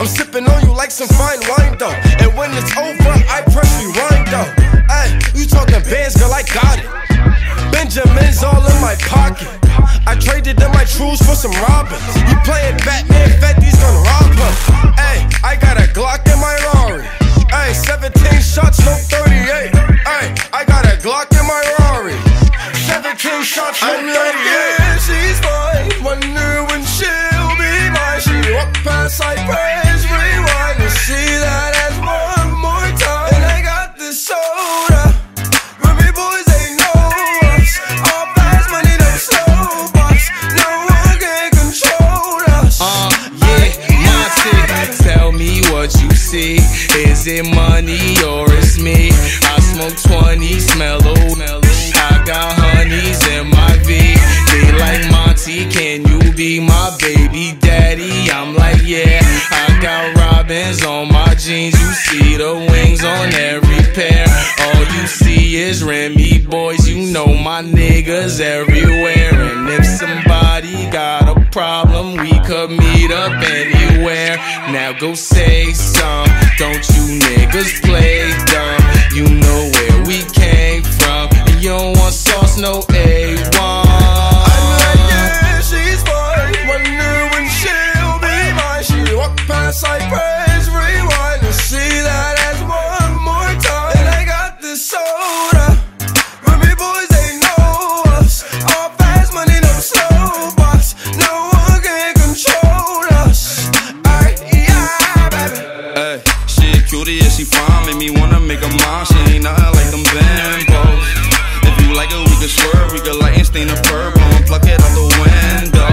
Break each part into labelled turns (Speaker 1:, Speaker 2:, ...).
Speaker 1: I'm sipping on you like some fine wine though. And when it's over, I press rewind though. Hey, you talking bands, girl, I got it. Benjamin's all in my pocket. I traded in my trues for some robins. You playing Batman, Fetty's gonna rob her. Hey, I got a Glock in my Rari. Hey, 17 shots, no 38. Hey, I got a Glock in my Rari. 17 shots, no 38.
Speaker 2: See.
Speaker 3: Is it money or it's me? I smoke 20, smell. I got honeys in my V. They like Monty, can you be my baby daddy? I'm like, yeah. I got robins on my jeans. You see the wings on every pair. All you see is Remy Boyz. You know my niggas everywhere. And if somebody got a problem, we could meet up anywhere. Now go say some. Don't you niggas play dumb? You know where we came from. And you don't want sauce, no A1.
Speaker 2: I'm
Speaker 4: make me wanna make her mine. She ain't nothing like them bimbos. If you like it, we can swerve, we can light and stain the purple and pluck it out the window.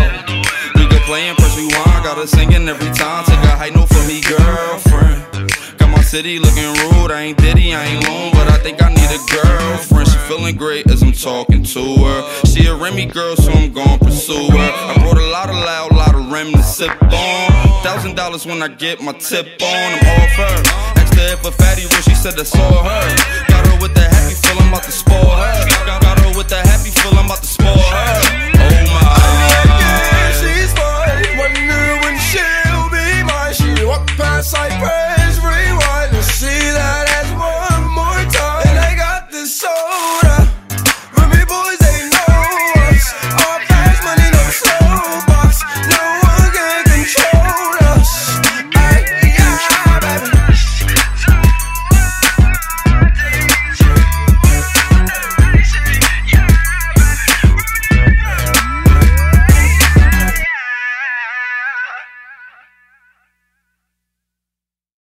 Speaker 4: We can play and press rewind, got her singing every time. Take a high note for me, girlfriend. Got my city looking rude, I ain't Diddy, I ain't lone, but I think I need a girlfriend. She feeling great as I'm talking to her. She a Remy girl, so I'm gon' pursue her. I brought a lot of loud, lot of Rem to sip on. Thousand dollars when I get my tip on, I'm off her. If a fatty when she said I saw her. Got her with the happy feel, I'm about to spoil her.